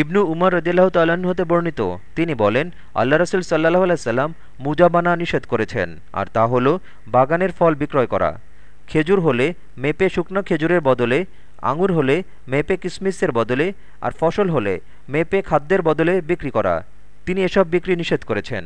ইবনু উমর রদিল্লাহ তাল্লাহ্ন হতে বর্ণিত। তিনি বলেন, আল্লাহ রসুল সাল্লাহ আলাইসাল্লাম মুজাবানা নিষেধ করেছেন, আর তা হল বাগানের ফল বিক্রয় করা। খেজুর হলে মেপে শুকনো খেজুরের বদলে, আঙুর হলে মেপে কিসমিসের বদলে, আর ফসল হলে মেপে খাদ্যের বদলে বিক্রি করা। তিনি এসব বিক্রি নিষেধ করেছেন।